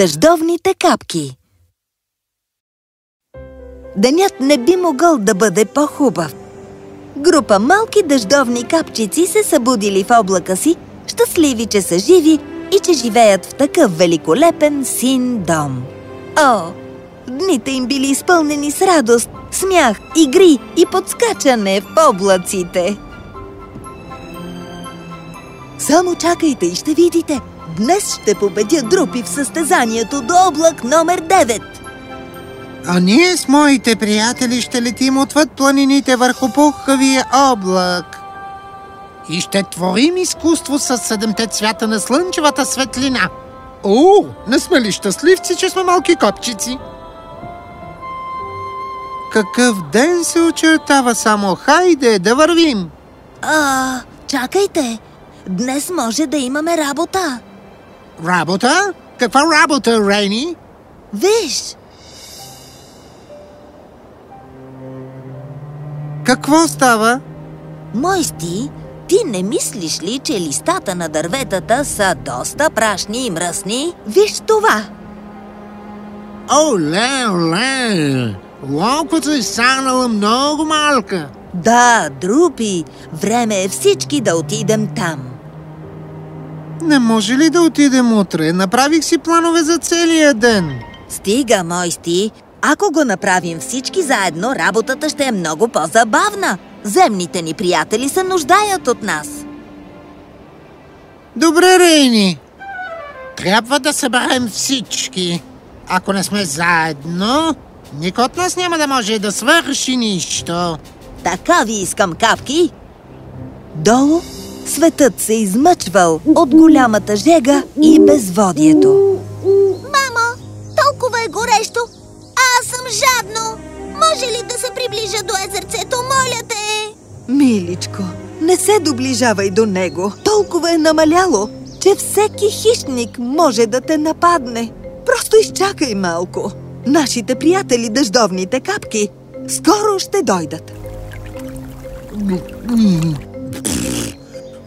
Дъждовните капки Денят не би могъл да бъде по-хубав. Група малки дъждовни капчици се събудили в облака си, щастливи, че са живи и че живеят в такъв великолепен син дом. О, дните им били изпълнени с радост, смях, игри и подскачане в облаците. Само чакайте и ще видите. Днес ще победя групи в състезанието до облак номер 9. А ние с моите приятели ще летим отвъд планините върху пухкавия облак. И ще творим изкуство с седемте цвята на слънчевата светлина. О, не сме ли щастливци, че сме малки копчици? Какъв ден се очертава само? Хайде да вървим! А, чакайте. Днес може да имаме работа. Работа? Каква работа, Рейни? Виж, Какво става? Мойсти, ти не мислиш ли, че листата на дърветата са доста прашни и мръсни? Виж това! Оле, оле! Локвата е станала много малка. Да, Друпи, време е всички да отидем там. Не може ли да отидем утре? Направих си планове за целия ден. Стига, Мойсти, ако го направим всички заедно, работата ще е много по-забавна. Земните ни приятели се нуждаят от нас. Добре, Рейни. Трябва да съберем всички. Ако не сме заедно, никой от нас няма да може да свърши нищо. Така ви искам, капки! Долу светът се измъчвал от голямата жега и безводието. Мамо, толкова е горещо, а аз съм жадно. Може ли да се приближа до езерцето, моля те? Миличко, не се доближавай до него. Толкова е намаляло, че всеки хищник може да те нападне. Просто изчакай малко. Нашите приятели, дъждовните капки, скоро ще дойдат.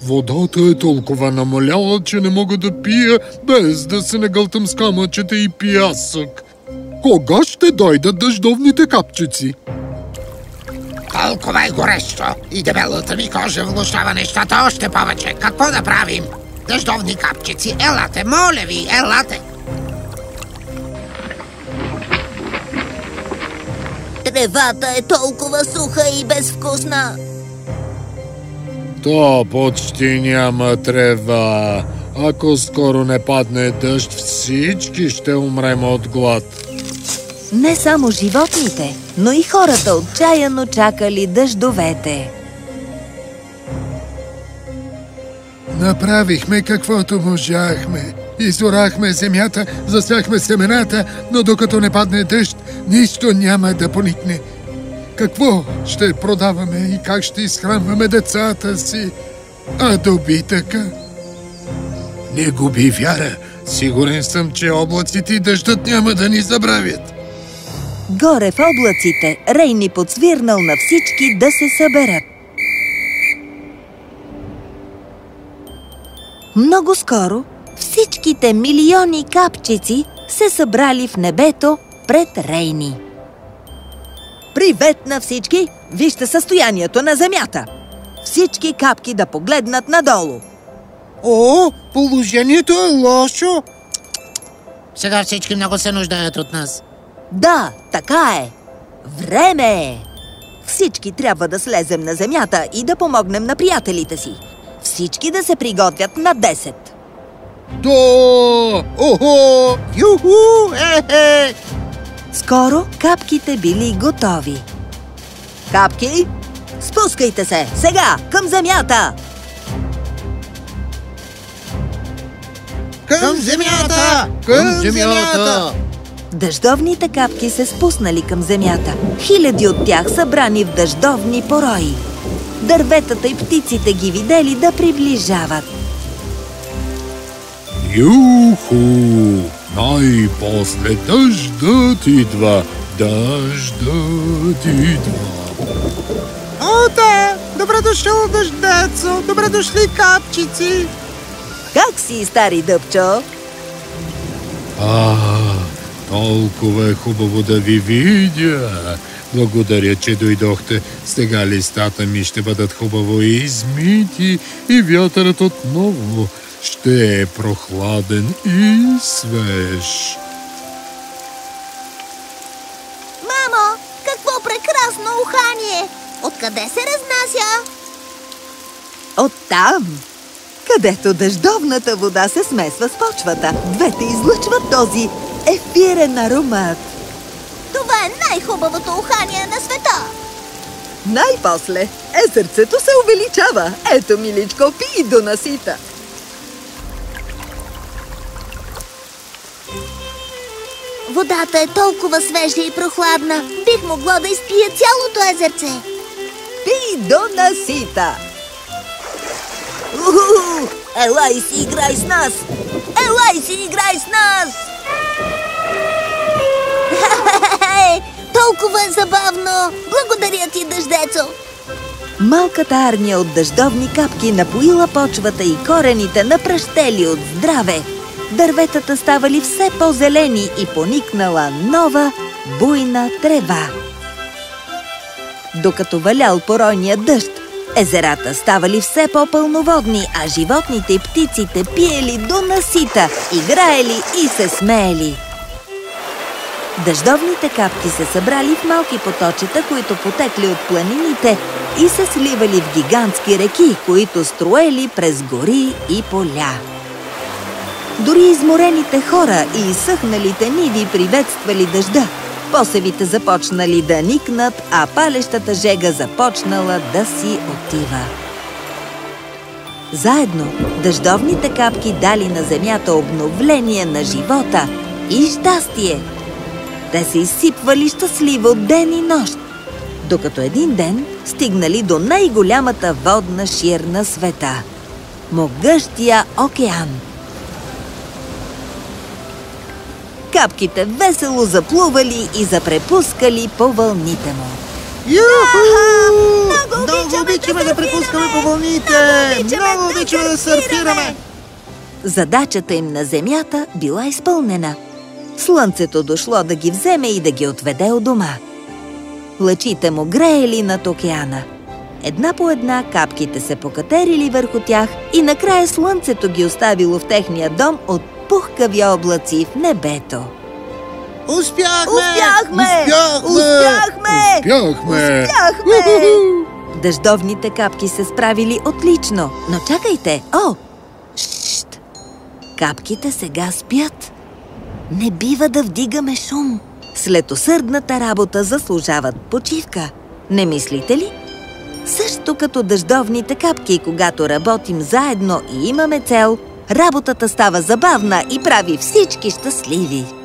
Водата е толкова намаляла, че не мога да пия, без да се нагълтам с камъчета и пясък. Кога ще дойдат дъждовните капчици? Толкова е горещо и дебелата ми кожа влушава нещата още повече. Какво да правим? Дъждовни капчици, елате, моля ви, елате! Тревата е толкова суха и безвкусна. То почти няма трева. Ако скоро не падне дъжд, всички ще умрем от глад. Не само животните, но и хората отчаяно чакали дъждовете. Направихме каквото можахме. Изорахме земята, засяхме семената, но докато не падне дъжд, нищо няма да поникне. Какво ще продаваме и как ще изхранваме децата си? А добитъка? Не губи вяра. Сигурен съм, че облаците и дъждът няма да ни забравят. Горе в облаците Рейни подсвирнал на всички да се съберат. Много скоро всичките милиони капчици се събрали в небето пред Рейни. Привет на всички! Вижте състоянието на земята! Всички капки да погледнат надолу. О, положението е лошо. Сега всички много се нуждаят от нас. Да, така е. Време е. Всички трябва да слезем на земята и да помогнем на приятелите си. Всички да се приготвят на 10. Да! Охо! Юху! Е-е! Скоро капките били готови. Капки, спускайте се! Сега, към земята! Към земята! Към земята! Дъждовните капки се спуснали към земята. Хиляди от тях събрани в дъждовни порои. Дърветата и птиците ги видели да приближават. Юху! Най-после дъждът идва, дъждът идва. О, да! Добре дошъл, дъждецо! Добре дошли, капчици! Как си, стари дъбчо? А, толкова е хубаво да ви видя. Благодаря, че дойдохте. Сега листата ми ще бъдат хубаво измити и вятърът отново ще е прохладен и свеж. Мамо, какво прекрасно ухание! Откъде се разнася? Оттам, където дъждовната вода се смесва с почвата. Двете излъчват този ефирен аромат. Това е най-хубавото ухание на света! Най-после езерцето се увеличава. Ето, миличко, пи и до Водата е толкова свежа и прохладна. Бих могло да изпия цялото езерце. Пи до насита. Уху! Елай си играй с нас! Елай си играй с нас! Толкова е забавно! Благодаря ти, дъждецо! Малката армия от дъждовни капки напоила почвата и корените напръщели от здраве. Дърветата ставали все по-зелени и поникнала нова, буйна трева. Докато валял поройния дъжд, езерата ставали все по-пълноводни, а животните и птиците пиели до насита, играели и се смеели. Дъждовните капки се събрали в малки поточета, които потекли от планините и се сливали в гигантски реки, които строели през гори и поля. Дори изморените хора и изсъхналите ниви приветствали дъжда. Посевите започнали да никнат, а палещата жега започнала да си отива. Заедно дъждовните капки дали на земята обновление на живота и щастие. Те се изсипвали щастливо ден и нощ, докато един ден стигнали до най-голямата водна шир на света – могъщия океан. Капките весело заплували и запрепускали по вълните му. Юху! Много обичаме да препускаме по вълните! Много обичаме да сърфираме! Задачата им на земята била изпълнена. Слънцето дошло да ги вземе и да ги отведе от дома. Лъчите му греели над океана. Една по една капките се покатерили върху тях и накрая слънцето ги оставило в техния дом от пухкави облаци в небето. Успяхме! Успяхме! Успяхме! Бяхме! Успяхме! Дъждовните капки се справили отлично, но чакайте! О! Шшт! Капките сега спят. Не бива да вдигаме шум. След усърдната работа заслужават почивка. Не мислите ли? Също като дъждовните капки, когато работим заедно и имаме цел, работата става забавна и прави всички щастливи.